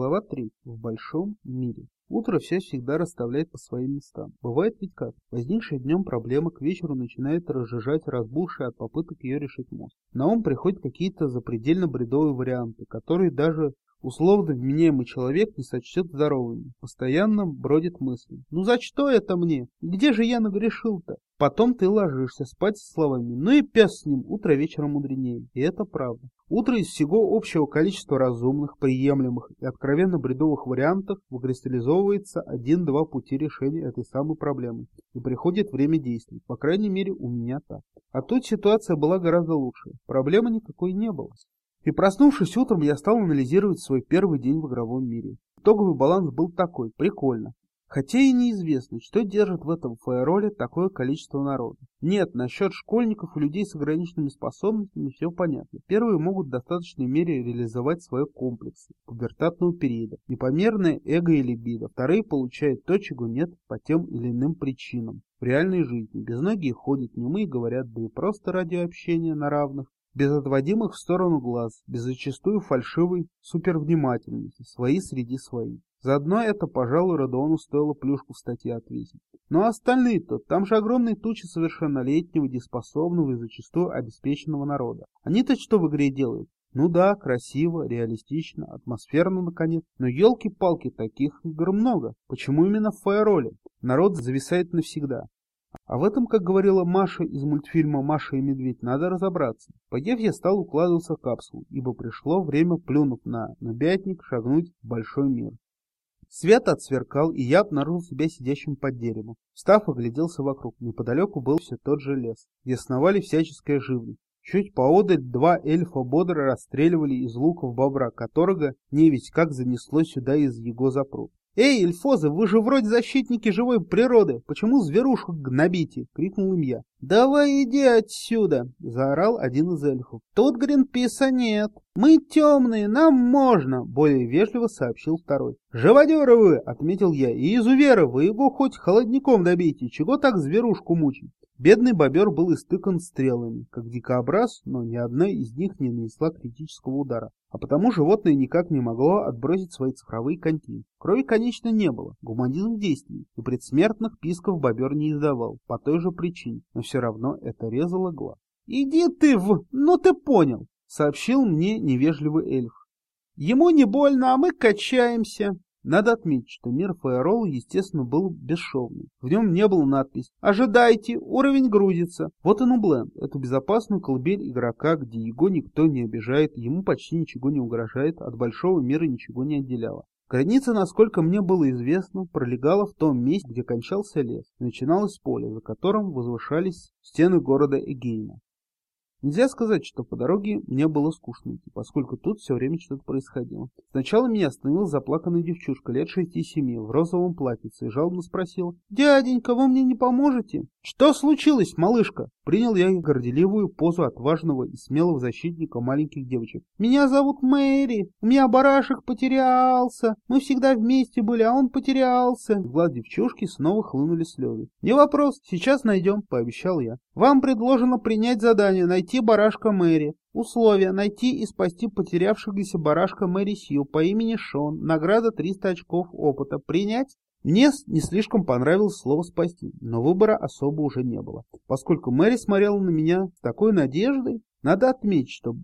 Глава 3. В большом мире. Утро все всегда расставляет по своим местам. Бывает ведь как? Возникшая днем проблема к вечеру начинает разжижать разбухший от попыток ее решить мозг. На ум приходят какие-то запредельно бредовые варианты, которые даже условно вменяемый человек не сочтет здоровыми. Постоянно бродит мысль. Ну за что это мне? Где же я нагрешил-то? Потом ты ложишься спать со словами «ну и пес с ним, утро вечером мудренее». И это правда. Утро из всего общего количества разумных, приемлемых и откровенно бредовых вариантов выкристаллизовывается один-два пути решения этой самой проблемы. И приходит время действий. По крайней мере, у меня так. А тут ситуация была гораздо лучше. Проблемы никакой не было. И проснувшись утром, я стал анализировать свой первый день в игровом мире. Итоговый баланс был такой. Прикольно. Хотя и неизвестно, что держит в этом фаероле такое количество народа. Нет, насчет школьников и людей с ограниченными способностями все понятно. Первые могут в достаточной мере реализовать свои комплексы пубертатного периода, непомерное эго и либидо. Вторые получают то, чего нет по тем или иным причинам. В реальной жизни безногие ходят немые говорят, да и просто ради общения на равных без отводимых в сторону глаз, без зачастую фальшивой супервнимательности, свои среди своих. Заодно это, пожалуй, Родиону стоило плюшку в статье ответить. Но остальные-то, там же огромные тучи совершеннолетнего, дееспособного и зачастую обеспеченного народа. Они-то что в игре делают? Ну да, красиво, реалистично, атмосферно, наконец. Но елки-палки, таких игр много. Почему именно в фаероле? Народ зависает навсегда. А в этом, как говорила Маша из мультфильма «Маша и медведь», надо разобраться. Поев, я стал укладываться в капсулу, ибо пришло время, плюнув на набятник, шагнуть в большой мир. Свет отсверкал, и я обнаружил себя сидящим под деревом. Встав, огляделся вокруг. Неподалеку был все тот же лес, где сновали всяческая живность. Чуть поодаль два эльфа бодро расстреливали из луков бобра, которого не ведь как занесло сюда из его запруд. «Эй, эльфозы, вы же вроде защитники живой природы, почему зверушку гнобите?» — крикнул им я. «Давай иди отсюда!» — заорал один из эльфов. «Тут Гринписа нет. Мы темные, нам можно!» — более вежливо сообщил второй. «Живодеры вы!» — отметил я. «И изуверы, вы его хоть холодником добейте, чего так зверушку мучить?» Бедный бобер был истыкан стрелами, как дикобраз, но ни одна из них не нанесла критического удара. А потому животное никак не могло отбросить свои цифровые коньки. Крови, конечно, не было, гуманизм в и предсмертных писков бобер не издавал, по той же причине, но все равно это резало глаз. «Иди ты в... ну ты понял!» — сообщил мне невежливый эльф. «Ему не больно, а мы качаемся. Надо отметить, что мир Фаерол, естественно, был бесшовный. В нем не было надпись «Ожидайте, уровень грузится». Вот и Нубленд, эту безопасную колыбель игрока, где его никто не обижает, ему почти ничего не угрожает, от большого мира ничего не отделяло. Граница, насколько мне было известно, пролегала в том месте, где кончался лес, и начиналось поле, за которым возвышались стены города Эгейна. Нельзя сказать, что по дороге мне было скучно поскольку тут все время что-то происходило. Сначала меня остановила заплаканная девчушка лет шести-семи в розовом платьице и жалобно спросила, «Дяденька, вы мне не поможете?» «Что случилось, малышка?» Принял я горделивую позу отважного и смелого защитника маленьких девочек. «Меня зовут Мэри, у меня барашек потерялся, мы всегда вместе были, а он потерялся». В глаз девчушки снова хлынули слезы. «Не вопрос, сейчас найдем», — пообещал я. «Вам предложено принять задание найти барашка Мэри. Условия – найти и спасти потерявшегося барашка Мэри Сью по имени Шон. Награда 300 очков опыта. Принять? Мне не слишком понравилось слово «спасти», но выбора особо уже не было. Поскольку Мэри смотрела на меня с такой надеждой, надо отметить, что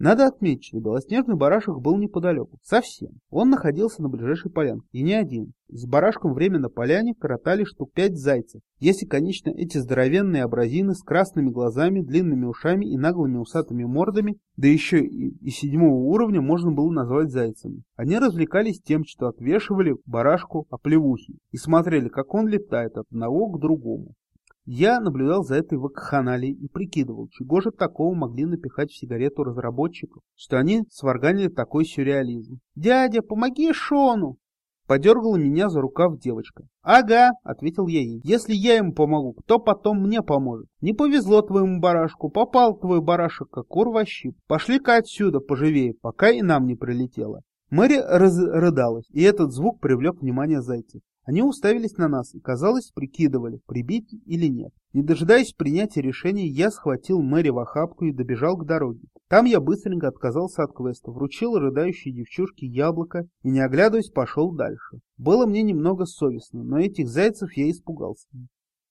надо отметить, что белоснежный барашек был неподалеку. Совсем. Он находился на ближайшей полянке. И не один. С барашком время на поляне коротали штук пять зайцев. Если, конечно, эти здоровенные абразины с красными глазами, длинными ушами и наглыми усатыми мордами, да еще и, и седьмого уровня можно было назвать зайцами. Они развлекались тем, что отвешивали барашку оплевухи и смотрели, как он летает от одного к другому. Я наблюдал за этой вакханалией и прикидывал, чего же такого могли напихать в сигарету разработчиков, что они сварганили такой сюрреализм. «Дядя, помоги Шону!» Подергала меня за рукав девочка. «Ага», — ответил я ей, — «если я ему помогу, кто потом мне поможет? Не повезло твоему барашку, попал твой барашек, как урвощип. Пошли-ка отсюда поживее, пока и нам не прилетело». Мэри разрыдалась, и этот звук привлек внимание зайцев. Они уставились на нас и, казалось, прикидывали, прибить или нет. Не дожидаясь принятия решения, я схватил Мэри в охапку и добежал к дороге. Там я быстренько отказался от квеста, вручил рыдающей девчушке яблоко и, не оглядываясь, пошел дальше. Было мне немного совестно, но этих зайцев я испугался.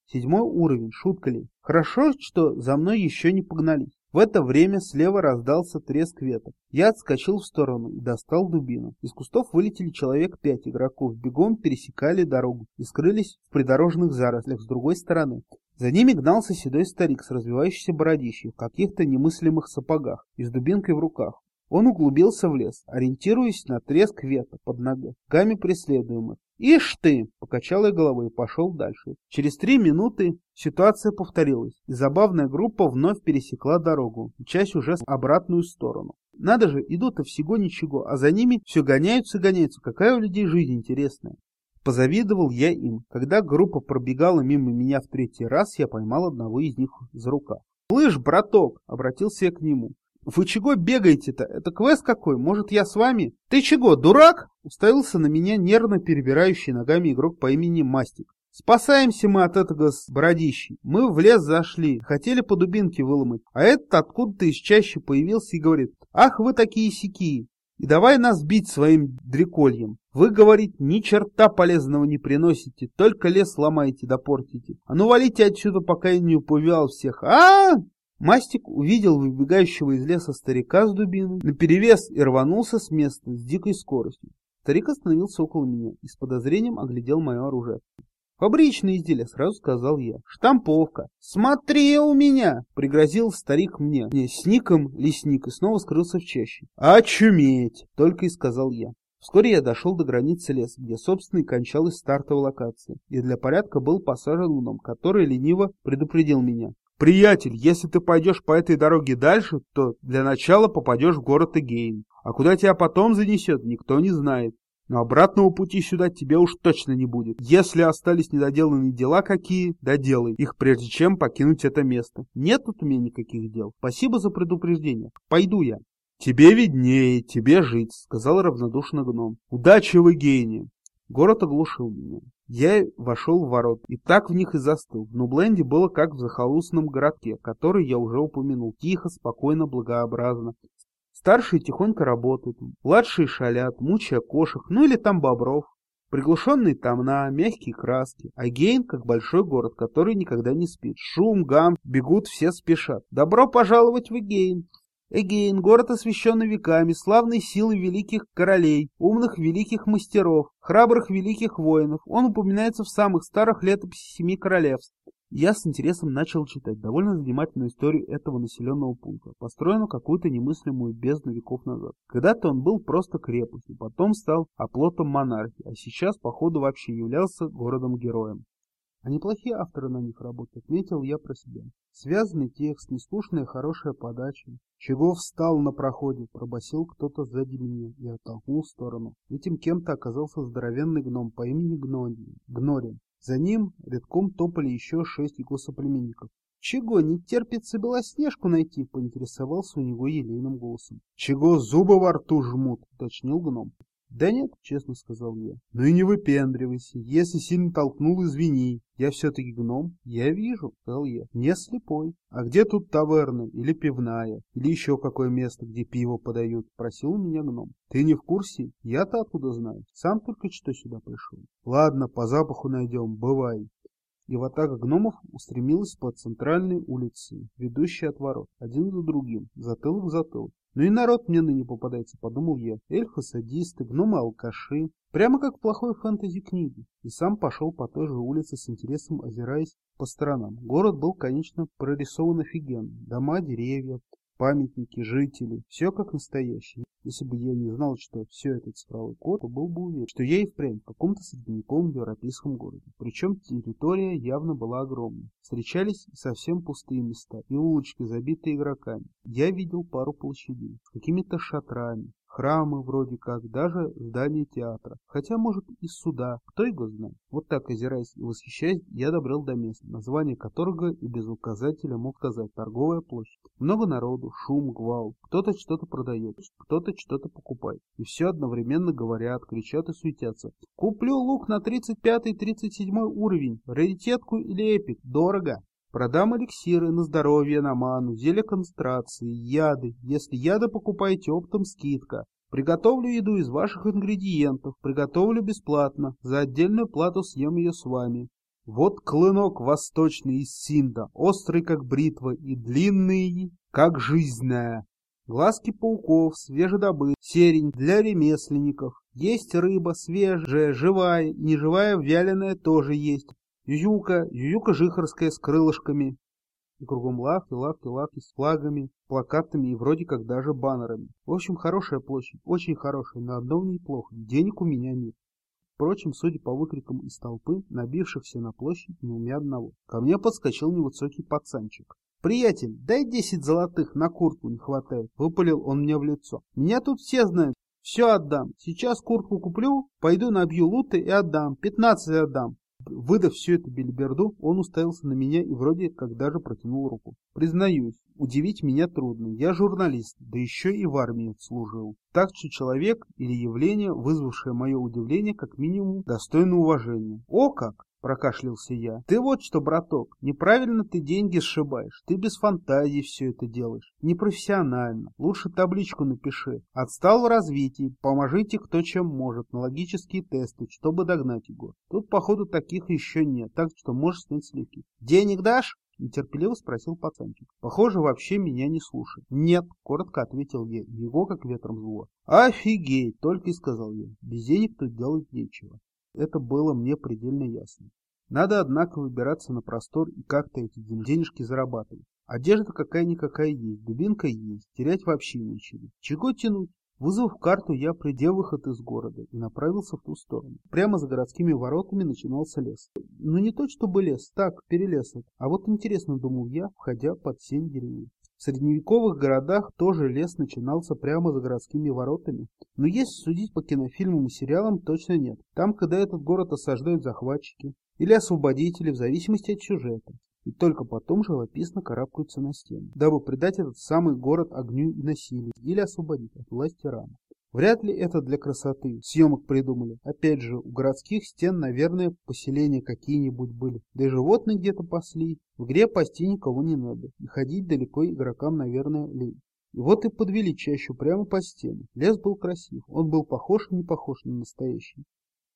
Седьмой уровень, шутка ли. Хорошо, что за мной еще не погнались. В это время слева раздался треск веток. Я отскочил в сторону и достал дубину. Из кустов вылетели человек пять игроков, бегом пересекали дорогу и скрылись в придорожных зарослях с другой стороны. За ними гнался седой старик с развивающейся бородищей в каких-то немыслимых сапогах и с дубинкой в руках. Он углубился в лес, ориентируясь на треск веток под ногами преследуемых. «Ишь ты!» — покачал я головой и пошел дальше. Через три минуты ситуация повторилась, и забавная группа вновь пересекла дорогу, часть уже в обратную сторону. Надо же, идут-то всего ничего, а за ними все гоняются гоняются. Какая у людей жизнь интересная. Позавидовал я им. Когда группа пробегала мимо меня в третий раз, я поймал одного из них за рукав. «Слышь, браток!» — обратился я к нему. «Вы чего бегаете-то? Это квест какой? Может, я с вами?» «Ты чего, дурак?» — уставился на меня нервно перебирающий ногами игрок по имени Мастик. «Спасаемся мы от этого с бородищей. Мы в лес зашли, хотели по дубинке выломать, а этот откуда-то из чаще появился и говорит, «Ах, вы такие сякие!» И давай нас бить своим дрекольем. Вы, говорит, ни черта полезного не приносите, только лес ломаете да портите. А ну валите отсюда, пока я не уповял всех. -а Мастик увидел выбегающего из леса старика с дубиной, наперевес и рванулся с места с дикой скоростью. Старик остановился около меня и с подозрением оглядел мое оружие. «Фабричное изделие», — сразу сказал я. «Штамповка». «Смотри у меня!» — пригрозил старик мне. Не, с ником лесник и снова скрылся в чаще. «Очуметь!» — только и сказал я. Вскоре я дошел до границы леса, где, собственно, и кончалась стартовая локация, и для порядка был посажен дом, который лениво предупредил меня. Приятель, если ты пойдешь по этой дороге дальше, то для начала попадешь в город Эгейн. А куда тебя потом занесет, никто не знает. Но обратного пути сюда тебе уж точно не будет. Если остались недоделанные дела какие, доделай их, прежде чем покинуть это место. Нет тут у меня никаких дел. Спасибо за предупреждение. Пойду я. Тебе виднее, тебе жить, сказал равнодушно гном. Удачи в Эгейне. Город оглушил меня. Я вошел в ворот и так в них и застыл. В Нубленде было как в захолустном городке, который я уже упомянул. Тихо, спокойно, благообразно. Старшие тихонько работают, младшие шалят, мучая кошек, ну или там бобров. Приглушенные томна, мягкие краски. А Гейн как большой город, который никогда не спит. Шум, гам, бегут, все спешат. Добро пожаловать в Эгейн. Эгейн, город, освященный веками, славной силы великих королей, умных великих мастеров, храбрых великих воинов. Он упоминается в самых старых летописях Семи Королевств. Я с интересом начал читать довольно занимательную историю этого населенного пункта, построенного какую-то немыслимую бездну веков назад. Когда-то он был просто крепостью, потом стал оплотом монархии, а сейчас, походу, вообще являлся городом-героем. А неплохие авторы на них работают, отметил я про себя. Связанный текст, неслушная хорошая подача. Чего встал на проходе, пробасил кто-то сзади меня и оттолкнул в сторону. Этим кем-то оказался здоровенный гном по имени Гнорин. Гнорин. За ним редком топали еще шесть его соплеменников. «Чего, не терпится Белоснежку найти?» — поинтересовался у него елейным голосом. «Чего зубы во рту жмут?» — уточнил гном. «Да нет», — честно сказал я. «Ну и не выпендривайся. Если сильно толкнул, извини. Я все-таки гном». «Я вижу», — сказал я. «Не слепой». «А где тут таверна? Или пивная? Или еще какое место, где пиво подают?» — просил меня гном. «Ты не в курсе? Я-то откуда знаю? Сам только что сюда пришел». «Ладно, по запаху найдем. Бывай» и в атака гномов устремилась по центральной улице, ведущей от ворот, один за другим, затылок в затылок. Ну и народ мне ныне попадается, подумал я. Эльфы-садисты, гномы-алкаши. Прямо как в плохой фэнтези-книге. И сам пошел по той же улице с интересом, озираясь по сторонам. Город был, конечно, прорисован офигенно. Дома, деревья, памятники, жители. Все как настоящее. Если бы я не знал, что все это цифровой код, то был бы уверен, что я и впрямь в каком-то средневековом европейском городе. Причем территория явно была огромной. Встречались и совсем пустые места, и улочки, забитые игроками. Я видел пару площадей с какими-то шатрами, храмы вроде как, даже здание театра. Хотя, может, и суда, кто его знает. Вот так, озираясь и восхищаясь, я добрел до места, название которого и без указателя мог сказать торговая площадь. Много народу, шум, гвал. Кто-то что-то продает, кто-то что-то покупает. И все одновременно говорят, кричат и суетятся. Куплю лук на 35-37 уровень, раритетку или эпик, дорого. Продам эликсиры на здоровье, на ману, зелья концентрации, яды. Если яды покупаете оптом, скидка. Приготовлю еду из ваших ингредиентов, приготовлю бесплатно, за отдельную плату съем ее с вами. Вот клынок восточный из Синда, острый как бритва и длинный, как жизненная. Глазки пауков, свежедобыт, серень для ремесленников. Есть рыба свежая, живая, неживая вяленая тоже есть. Ююка, ююка жихарская с крылышками. И кругом лавки, лавки, лавки с флагами, плакатами и вроде как даже баннерами. В общем, хорошая площадь, очень хорошая, но одно в ней плохо. Денег у меня нет. Впрочем, судя по выкрикам из толпы, набившихся на площадь, не у меня одного. Ко мне подскочил невысокий пацанчик. «Приятель, дай десять золотых, на куртку не хватает», — выпалил он мне в лицо. «Меня тут все знают, все отдам. Сейчас куртку куплю, пойду набью луты и отдам, пятнадцать отдам. Выдав всю эту бельберду, он уставился на меня и вроде как даже протянул руку. Признаюсь, удивить меня трудно. Я журналист, да еще и в армии служил. Так что человек или явление, вызвавшее мое удивление, как минимум, достойно уважения. О как! — прокашлялся я. «Ты вот что, браток, неправильно ты деньги сшибаешь. Ты без фантазии все это делаешь. Непрофессионально. Лучше табличку напиши. Отстал в развитии. Поможите кто чем может. На логические тесты, чтобы догнать его. Тут, походу, таких еще нет, так что можешь снять сливки. Денег дашь?» Нетерпеливо спросил пацанчик. Похоже, вообще меня не слушает. Нет, коротко ответил я, его как ветром зло. Офигеть, только и сказал я. Без денег тут делать нечего. Это было мне предельно ясно. Надо, однако, выбираться на простор и как-то эти денежки зарабатывать. Одежда какая-никакая есть, дубинка есть, терять вообще нечего. Чего тянуть? Вызвав карту, я придел выход из города и направился в ту сторону. Прямо за городскими воротами начинался лес. Ну, не то чтобы лес, так, перелесок. А вот интересно, думал я, входя под сень деревьев. В средневековых городах тоже лес начинался прямо за городскими воротами, но если судить по кинофильмам и сериалам, точно нет. Там, когда этот город осаждают захватчики или освободители, в зависимости от сюжета, и только потом живописно карабкаются на стену, дабы придать этот самый город огню и насилию или освободить от власти рано. Вряд ли это для красоты. Съемок придумали. Опять же, у городских стен, наверное, поселения какие-нибудь были. Да и животные где-то пасли. В игре пасти никого не надо. И ходить далеко игрокам, наверное, лень. И вот и подвели чащу прямо по стене. Лес был красив. Он был похож и не похож на настоящий.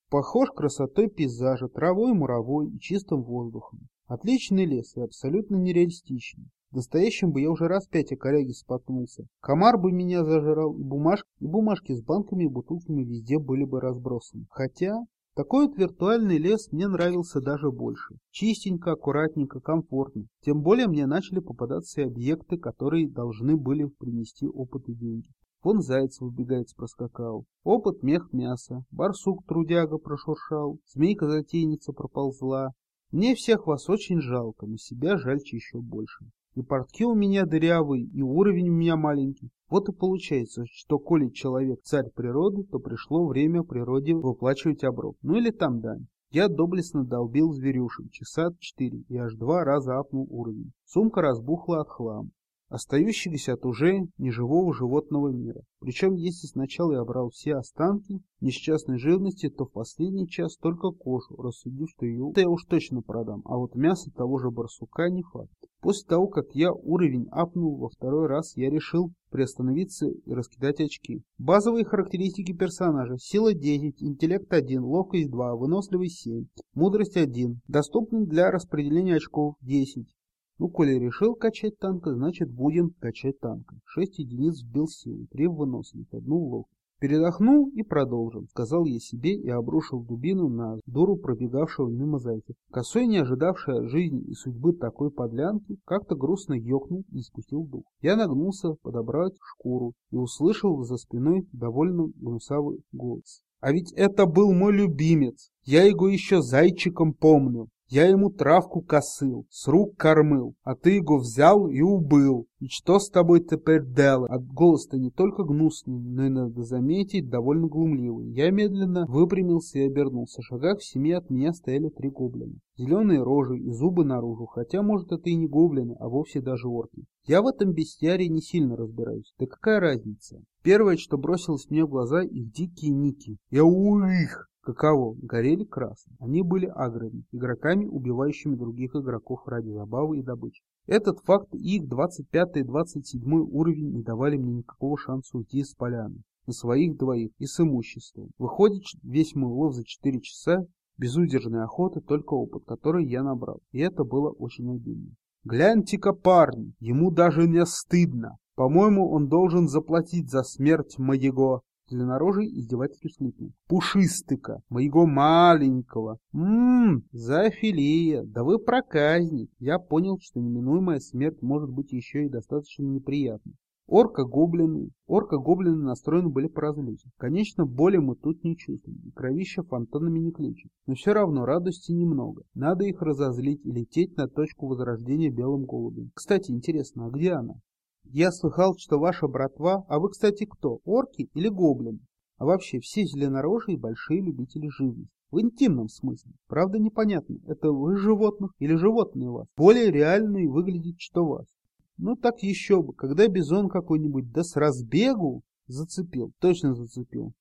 Похож красотой пейзажа, травой, муровой и чистым воздухом. Отличный лес и абсолютно нереалистичный. Настоящим бы я уже раз пять о коряге споткнулся. Комар бы меня зажрал, и бумажки, и бумажки с банками и бутылками везде были бы разбросаны. Хотя, такой вот виртуальный лес мне нравился даже больше. Чистенько, аккуратненько, комфортно. Тем более мне начали попадаться и объекты, которые должны были принести опыт и деньги. Вон заяц выбегает с проскакал. Опыт мех мяса. Барсук трудяга прошуршал. Змейка-затейница проползла. Мне всех вас очень жалко, но себя жальче еще больше. И портки у меня дырявые, и уровень у меня маленький. Вот и получается, что коли человек царь природы, то пришло время природе выплачивать оброк. Ну или там дань. Я доблестно долбил зверюшек часа четыре и аж два раза апнул уровень. Сумка разбухла от хлама остающихся от уже неживого животного мира. Причем, если сначала я брал все останки несчастной живности, то в последний час только кожу, рассудив, что ее я уж точно продам, а вот мясо того же барсука не факт. После того, как я уровень апнул во второй раз, я решил приостановиться и раскидать очки. Базовые характеристики персонажа. Сила 10, интеллект 1, ловкость 2, выносливость 7, мудрость 1. Доступны для распределения очков 10. Ну, коли решил качать танка, значит будем качать танка. Шесть единиц вбил силы, три в выносливость, одну ловкость. Передохнул и продолжил, сказал я себе и обрушил дубину на дуру пробегавшего мимо зайца. Косой, не ожидавший от жизни и судьбы такой подлянки, как-то грустно ёкнул и спустил дух. Я нагнулся подобрать шкуру и услышал за спиной довольно гнусавый голос. А ведь это был мой любимец. Я его еще зайчиком помню. Я ему травку косил, с рук кормил, а ты его взял и убыл. И что с тобой теперь делать? От голос-то не только гнусный, но и, надо заметить, довольно глумливый. Я медленно выпрямился и обернулся. В шагах в семи от меня стояли три гоблина. Зеленые рожи и зубы наружу, хотя, может, это и не гоблины, а вовсе даже орки. Я в этом бестиарии не сильно разбираюсь. Да какая разница? Первое, что бросилось мне в глаза, их дикие ники. Я их! Каково? Горели красным. Они были аграми, игроками, убивающими других игроков ради забавы и добычи. Этот факт и их 25 и 27 уровень не давали мне никакого шанса уйти с поляны. На своих двоих и с имуществом. Выходит, весь мой улов за 4 часа безудержной охоты только опыт, который я набрал. И это было очень обидно. Гляньте-ка, парни, ему даже не стыдно. По-моему, он должен заплатить за смерть моего Длиннорожий издевательски всхлипнул. Пушистыка, моего маленького. Ммм, зоофилия, да вы проказник. Я понял, что неминуемая смерть может быть еще и достаточно неприятной. Орка-гоблины. Орка-гоблины настроены были поразвлечься. Конечно, боли мы тут не чувствуем, и кровища фонтанами не кличет. Но все равно радости немного. Надо их разозлить и лететь на точку возрождения белым голубем. Кстати, интересно, а где она? Я слыхал, что ваша братва, а вы, кстати, кто, орки или гоблины? А вообще, все зеленорожие большие любители живности. В интимном смысле. Правда, непонятно, это вы животных или животные вас. Более реальные выглядит, что вас. Ну так еще бы, когда бизон какой-нибудь да с разбегу зацепил, точно зацепил.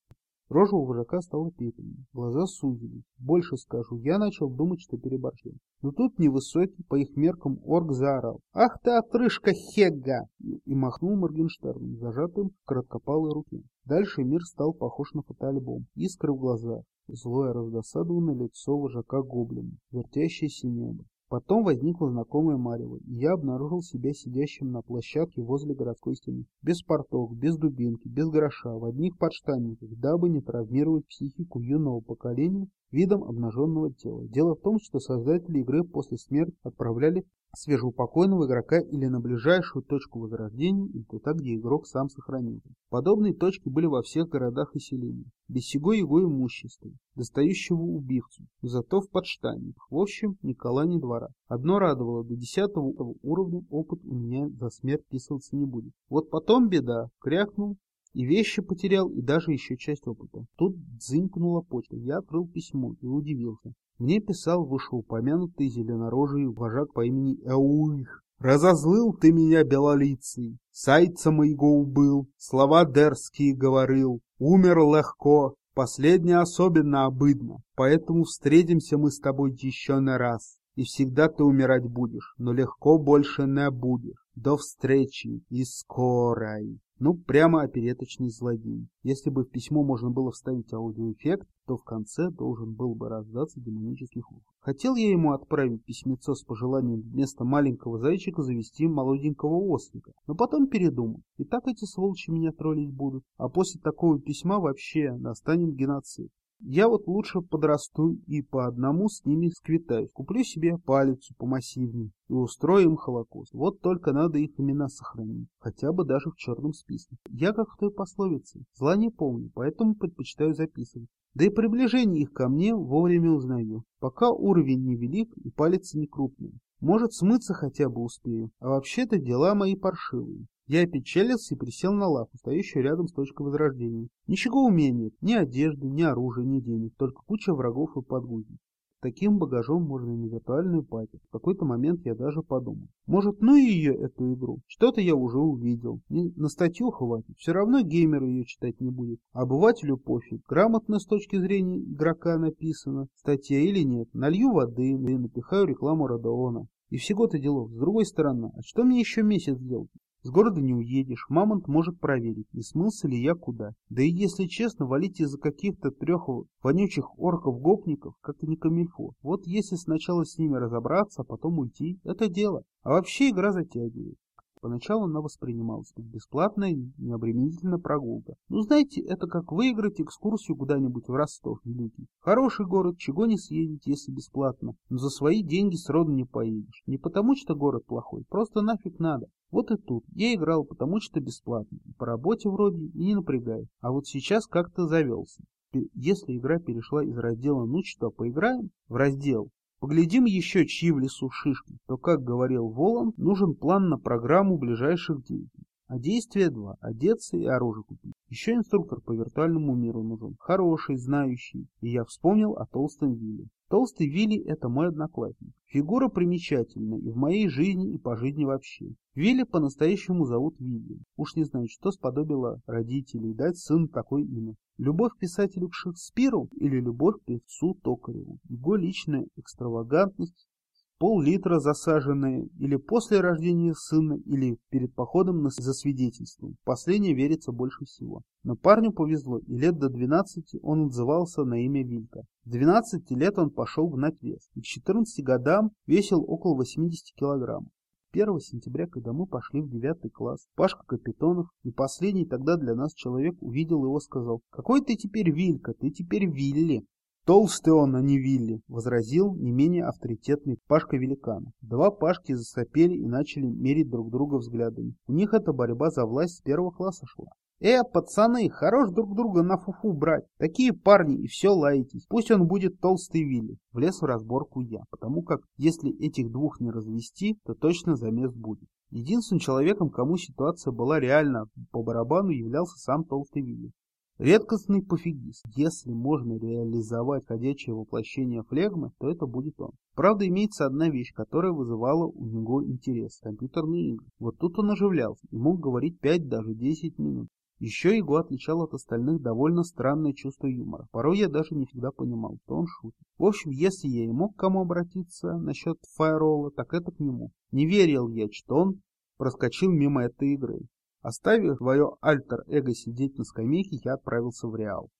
Рожа у вожака стала пепельной, глаза сузились. Больше скажу, я начал думать, что переборщил. Но тут невысокий, по их меркам, орк заорал. «Ах ты, отрыжка Хегга!» и махнул Моргенштерном, зажатым в короткопалой руке. Дальше мир стал похож на фотоальбом. Искры в глазах, злое раздосадованное лицо вожака гоблина, вертящееся небо. Потом возникла знакомая Марева, и я обнаружил себя сидящим на площадке возле городской стены. Без порток, без дубинки, без гроша, в одних подштанниках, дабы не травмировать психику юного поколения видом обнаженного тела. Дело в том, что создатели игры после смерти отправляли свежеупокойного игрока или на ближайшую точку возрождения, или туда, где игрок сам сохранился. Подобные точки были во всех городах и селениях, без сего его имущества, достающего убивцу, зато в подштанниках. В общем, ни кола, ни двора. Одно радовало, до десятого уровня опыт у меня за смерть писаться не будет. Вот потом беда, крякнул, и вещи потерял, и даже еще часть опыта. Тут дзынькнула почта. Я открыл письмо и удивился. Мне писал вышеупомянутый зеленорожий вожак по имени Эуих. Разозлил ты меня, белолицый, сайца моего убыл, слова дерзкие говорил, умер легко, последнее особенно обыдно, поэтому встретимся мы с тобой еще на раз, и всегда ты умирать будешь, но легко больше не будешь. До встречи и скорой. Ну, прямо опереточный злодей. Если бы в письмо можно было вставить аудиоэффект, то в конце должен был бы раздаться демонический хлоп. Хотел я ему отправить письмецо с пожеланием вместо маленького зайчика завести молоденького ослика, но потом передумал. И так эти сволочи меня троллить будут, а после такого письма вообще настанет геноцид. Я вот лучше подрасту и по одному с ними сквитаюсь. Куплю себе палицу помассивней и устрою им холокост. Вот только надо их имена сохранить, хотя бы даже в черном списке. Я как в той пословице, зла не помню, поэтому предпочитаю записывать. Да и приближение их ко мне вовремя узнаю, пока уровень не велик и палец не крупный. Может, смыться хотя бы успею, а вообще-то дела мои паршивые. Я опечалился и присел на лавку, стоящую рядом с точкой возрождения. Ничего у меня нет, ни одежды, ни оружия, ни денег, только куча врагов и подгузников. Таким багажом можно на виртуальную пати. В какой-то момент я даже подумал. Может, ну и ее, эту игру. Что-то я уже увидел. Не, на статью хватит. Все равно геймеру ее читать не будет. Обывателю пофиг. Грамотно с точки зрения игрока написано. Статья или нет. Налью воды и напихаю рекламу Родоона. И всего-то делов. С другой стороны, а что мне еще месяц делать? С города не уедешь, Мамонт может проверить, не смылся ли я куда. Да и если честно, валить из-за каких-то трех вонючих орков-гопников как-то не камильфо. Вот если сначала с ними разобраться, а потом уйти, это дело. А вообще игра затягивает. Поначалу она воспринималась как бесплатная, необременительная прогулка. Ну, знаете, это как выиграть экскурсию куда-нибудь в Ростов Великий. Хороший город, чего не съедете, если бесплатно. Но за свои деньги сроду не поедешь. Не потому, что город плохой, просто нафиг надо. Вот и тут. Я играл, потому что бесплатно. По работе вроде и не напрягает. А вот сейчас как-то завелся. Если игра перешла из раздела «Ну что, поиграем?» в раздел Поглядим еще, чьи в лесу шишки. То, как говорил Волан, нужен план на программу ближайших действий. А действия два – одеться и оружие купить. Еще инструктор по виртуальному миру нужен. Хороший, знающий. И я вспомнил о толстом Вилле. Толстый Вилли – это мой одноклассник. Фигура примечательная и в моей жизни, и по жизни вообще. Вилли по-настоящему зовут Вильям. Уж не знаю, что сподобило родителей дать сыну такое имя. Любовь к писателю к Шекспиру или любовь к певцу Токареву. Его личная экстравагантность пол-литра засаженные или после рождения сына, или перед походом на засвидетельством. Последнее верится больше всего. Но парню повезло, и лет до 12 он отзывался на имя Вилька. С 12 лет он пошел гнать вес, и к 14 годам весил около 80 килограмм. 1 сентября, когда мы пошли в 9 класс, Пашка Капитонов, и последний тогда для нас человек, увидел его, сказал, «Какой ты теперь Вилька? Ты теперь Вилли!» Толстый он, а не Вилли, возразил не менее авторитетный Пашка Великана. Два Пашки засопели и начали мерить друг друга взглядами. У них эта борьба за власть с первого класса шла. «Э, пацаны, хорош друг друга на фуфу брать. Такие парни, и все лаетесь. Пусть он будет толстый Вилли». Влез в разборку я, потому как если этих двух не развести, то точно замес будет. Единственным человеком, кому ситуация была реально по барабану, являлся сам толстый Вилли. Редкостный пофигист. Если можно реализовать ходячее воплощение флегмы, то это будет он. Правда, имеется одна вещь, которая вызывала у него интерес – компьютерные игры. Вот тут он оживлялся и мог говорить 5, даже 10 минут. Еще его отличало от остальных довольно странное чувство юмора. Порой я даже не всегда понимал, что он шутит. В общем, если я и мог к кому обратиться насчет фаеролла, так это к нему. Не верил я, что он проскочил мимо этой игры. Оставив свое альтер-эго сидеть на скамейке, я отправился в Реал.